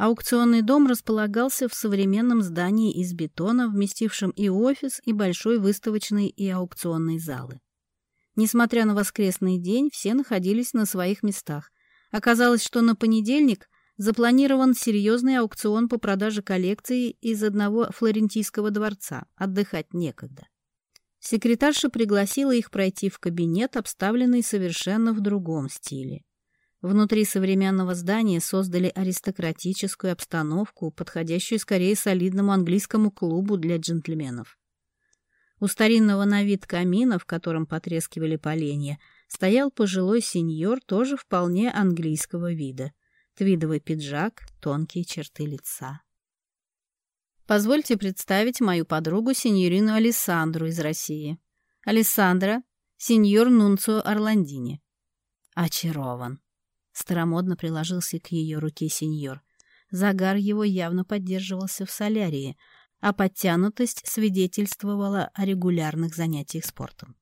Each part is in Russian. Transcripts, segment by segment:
Аукционный дом располагался в современном здании из бетона, вместившем и офис, и большой выставочный и аукционный залы. Несмотря на воскресный день, все находились на своих местах. Оказалось, что на понедельник запланирован серьезный аукцион по продаже коллекции из одного флорентийского дворца. Отдыхать некогда. Секретарша пригласила их пройти в кабинет, обставленный совершенно в другом стиле. Внутри современного здания создали аристократическую обстановку, подходящую скорее солидному английскому клубу для джентльменов. У старинного на вид камина, в котором потрескивали поленья, стоял пожилой сеньор, тоже вполне английского вида. Твидовый пиджак, тонкие черты лица. Позвольте представить мою подругу, сеньорину Алессандру из России. Алессандра, сеньор Нунцио Орландини. Очарован. Старомодно приложился к ее руке сеньор. Загар его явно поддерживался в солярии, а подтянутость свидетельствовала о регулярных занятиях спортом.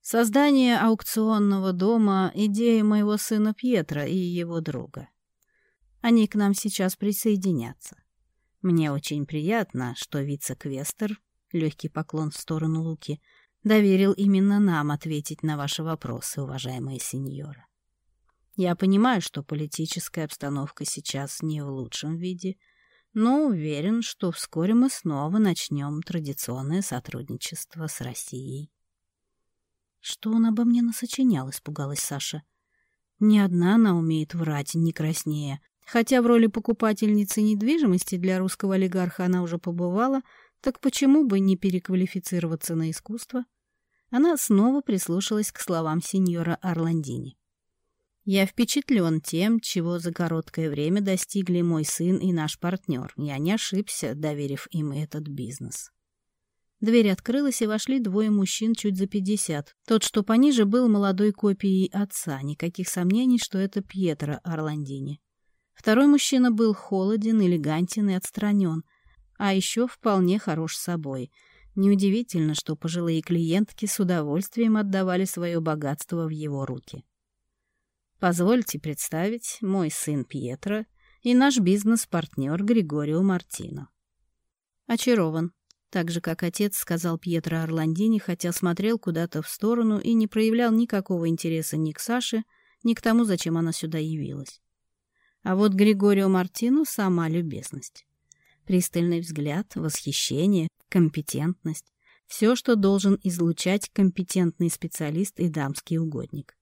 Создание аукционного дома — идея моего сына Пьетра и его друга. Они к нам сейчас присоединятся. Мне очень приятно, что вице-квестер, легкий поклон в сторону Луки, доверил именно нам ответить на ваши вопросы, уважаемые сеньора. Я понимаю, что политическая обстановка сейчас не в лучшем виде, но уверен, что вскоре мы снова начнем традиционное сотрудничество с Россией. Что он обо мне насочинял, испугалась Саша. Ни одна она умеет врать, не краснее. Хотя в роли покупательницы недвижимости для русского олигарха она уже побывала, так почему бы не переквалифицироваться на искусство? Она снова прислушалась к словам сеньора Орландини. Я впечатлен тем, чего за короткое время достигли мой сын и наш партнер. Я не ошибся, доверив им этот бизнес. Дверь открылась, и вошли двое мужчин чуть за пятьдесят. Тот, что пониже, был молодой копией отца, никаких сомнений, что это Пьетро Орландини. Второй мужчина был холоден, элегантен и отстранен, а еще вполне хорош собой. Неудивительно, что пожилые клиентки с удовольствием отдавали свое богатство в его руки. Позвольте представить мой сын Пьетро и наш бизнес-партнер Григорио Мартино. Очарован. Так же, как отец сказал Пьетро Орландини, хотя смотрел куда-то в сторону и не проявлял никакого интереса ни к Саше, ни к тому, зачем она сюда явилась. А вот Григорио Мартину сама любезность. Пристальный взгляд, восхищение, компетентность. Все, что должен излучать компетентный специалист и дамский угодник.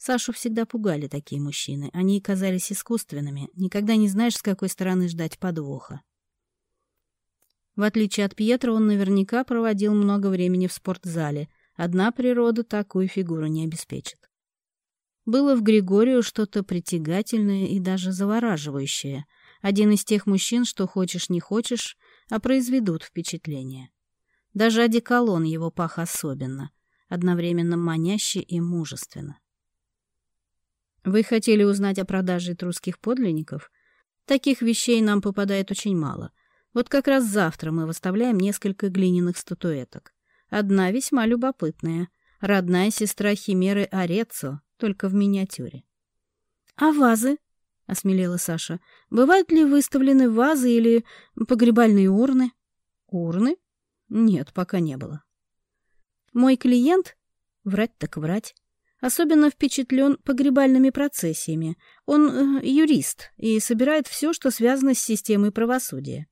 Сашу всегда пугали такие мужчины. Они казались искусственными. Никогда не знаешь, с какой стороны ждать подвоха. В отличие от Пьетра, он наверняка проводил много времени в спортзале. Одна природа такую фигуру не обеспечит. Было в Григорию что-то притягательное и даже завораживающее. Один из тех мужчин, что хочешь не хочешь, а произведут впечатление. Даже одеколон его пах особенно, одновременно маняще и мужественно. Вы хотели узнать о продаже трусских подлинников? Таких вещей нам попадает очень мало. Вот как раз завтра мы выставляем несколько глиняных статуэток. Одна весьма любопытная. Родная сестра Химеры Орецо, только в миниатюре. «А вазы?» — осмелела Саша. «Бывают ли выставлены вазы или погребальные урны?» «Урны? Нет, пока не было». Мой клиент, врать так врать, Особенно впечатлен погребальными процессиями. Он э, юрист и собирает все, что связано с системой правосудия.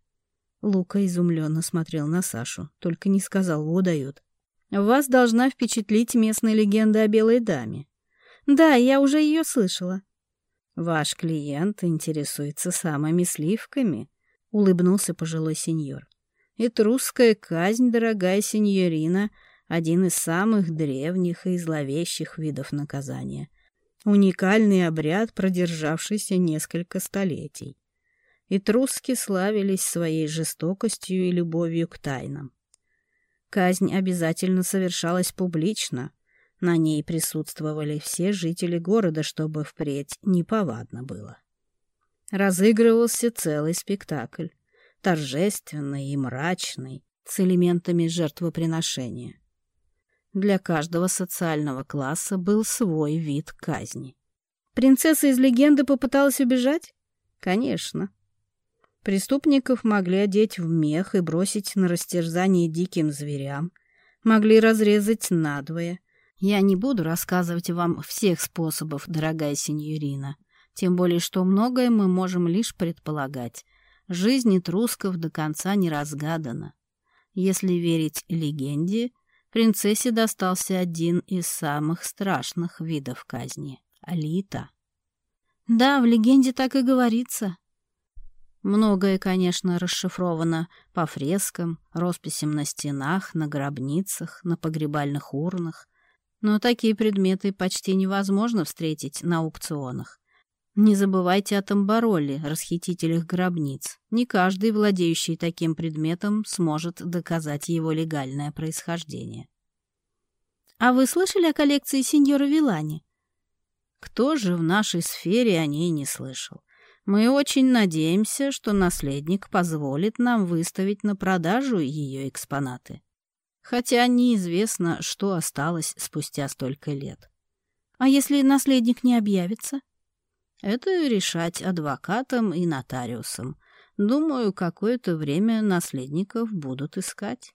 Лука изумленно смотрел на Сашу, только не сказал, его дает. «Вас должна впечатлить местная легенда о белой даме». «Да, я уже ее слышала». «Ваш клиент интересуется самыми сливками», — улыбнулся пожилой сеньор. Это русская казнь, дорогая сеньорина, — один из самых древних и зловещих видов наказания. Уникальный обряд, продержавшийся несколько столетий. Этруски славились своей жестокостью и любовью к тайнам. Казнь обязательно совершалась публично, на ней присутствовали все жители города, чтобы впредь неповадно было. Разыгрывался целый спектакль, торжественный и мрачный, с элементами жертвоприношения. Для каждого социального класса был свой вид казни. Принцесса из легенды попыталась убежать? Конечно. Преступников могли одеть в мех и бросить на растерзание диким зверям. Могли разрезать надвое. Я не буду рассказывать вам всех способов, дорогая сеньорина. Тем более, что многое мы можем лишь предполагать. Жизнь трусков до конца не разгадана. Если верить легенде, принцессе достался один из самых страшных видов казни — Алита. Да, в легенде так и говорится. Многое, конечно, расшифровано по фрескам, росписям на стенах, на гробницах, на погребальных урнах, но такие предметы почти невозможно встретить на аукционах, не забывайте о тамбароле, расхитителях гробниц. Не каждый, владеющий таким предметом, сможет доказать его легальное происхождение. А вы слышали о коллекции сеньора Вилани? Кто же в нашей сфере о ней не слышал? Мы очень надеемся, что наследник позволит нам выставить на продажу ее экспонаты. Хотя неизвестно, что осталось спустя столько лет. А если наследник не объявится? Это решать адвокатам и нотариусам. Думаю, какое-то время наследников будут искать.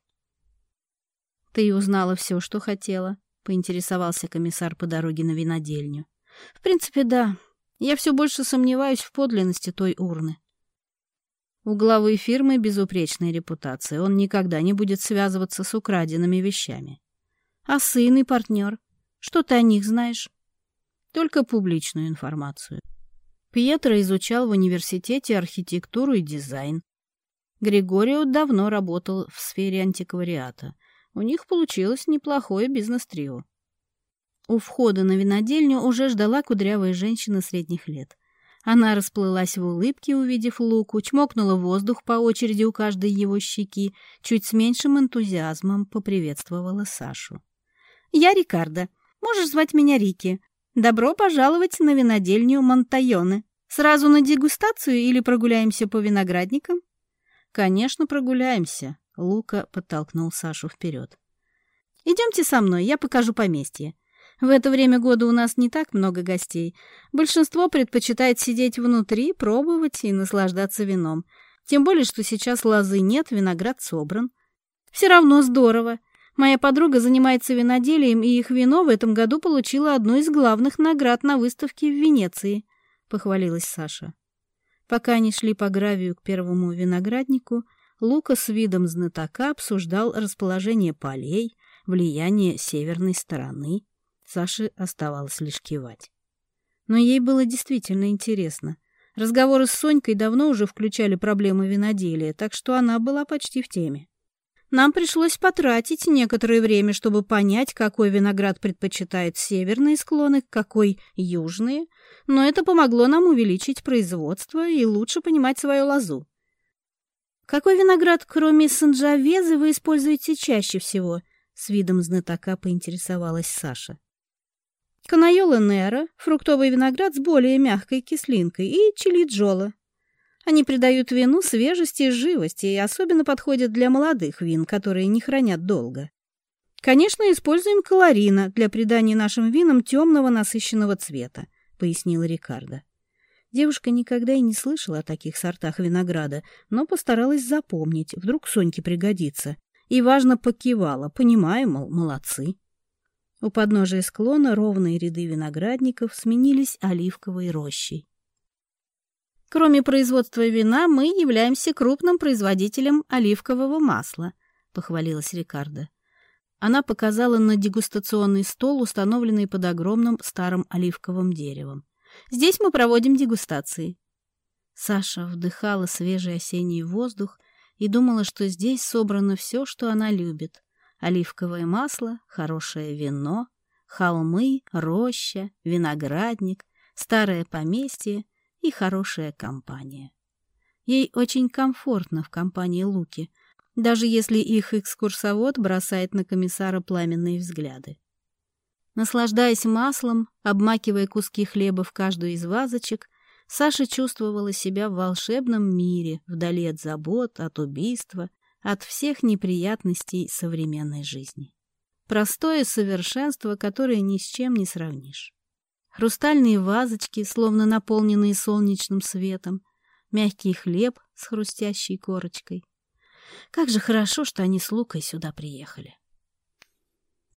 Ты узнала все, что хотела, поинтересовался комиссар по дороге на винодельню. В принципе, да. Я все больше сомневаюсь в подлинности той урны. У главы фирмы безупречная репутация, он никогда не будет связываться с украденными вещами. А сын и партнер? Что ты о них знаешь? Только публичную информацию. Пьетро изучал в университете архитектуру и дизайн. Григорио давно работал в сфере антиквариата. У них получилось неплохое бизнес-трио. У входа на винодельню уже ждала кудрявая женщина средних лет. Она расплылась в улыбке, увидев Луку, чмокнула воздух по очереди у каждой его щеки, чуть с меньшим энтузиазмом поприветствовала Сашу. «Я Рикардо. Можешь звать меня Рики. Добро пожаловать на винодельню Монтайоны. Сразу на дегустацию или прогуляемся по виноградникам? Конечно, прогуляемся. Лука подтолкнул Сашу вперед. Идемте со мной, я покажу поместье. В это время года у нас не так много гостей. Большинство предпочитает сидеть внутри, пробовать и наслаждаться вином. Тем более, что сейчас лозы нет, виноград собран. Все равно здорово. Моя подруга занимается виноделием, и их вино в этом году получило одну из главных наград на выставке в Венеции», — похвалилась Саша. Пока они шли по гравию к первому винограднику, Лука с видом знатока обсуждал расположение полей, влияние северной стороны. Саше оставалось лишь кивать. Но ей было действительно интересно. Разговоры с Сонькой давно уже включали проблемы виноделия, так что она была почти в теме нам пришлось потратить некоторое время, чтобы понять, какой виноград предпочитает северные склоны, какой южные, но это помогло нам увеличить производство и лучше понимать свою лозу. «Какой виноград, кроме санджавезы, вы используете чаще всего?» — с видом знатока поинтересовалась Саша. «Канайола Нера, фруктовый виноград с более мягкой кислинкой и чилиджола», они придают вину свежести и живости и особенно подходят для молодых вин, которые не хранят долго. Конечно, используем калорина для придания нашим винам темного насыщенного цвета, пояснила Рикардо. Девушка никогда и не слышала о таких сортах винограда, но постаралась запомнить, вдруг Соньке пригодится. И важно покивала, понимая, мол, молодцы. У подножия склона ровные ряды виноградников сменились оливковой рощей. Кроме производства вина, мы являемся крупным производителем оливкового масла, похвалилась Рикардо. Она показала на дегустационный стол, установленный под огромным старым оливковым деревом. Здесь мы проводим дегустации. Саша вдыхала свежий осенний воздух и думала, что здесь собрано все, что она любит. Оливковое масло, хорошее вино, холмы, роща, виноградник, старое поместье и хорошая компания. Ей очень комфортно в компании Луки, даже если их экскурсовод бросает на комиссара пламенные взгляды. Наслаждаясь маслом, обмакивая куски хлеба в каждую из вазочек, Саша чувствовала себя в волшебном мире, вдали от забот, от убийства, от всех неприятностей современной жизни. Простое совершенство, которое ни с чем не сравнишь хрустальные вазочки, словно наполненные солнечным светом, мягкий хлеб с хрустящей корочкой. Как же хорошо, что они с Лукой сюда приехали.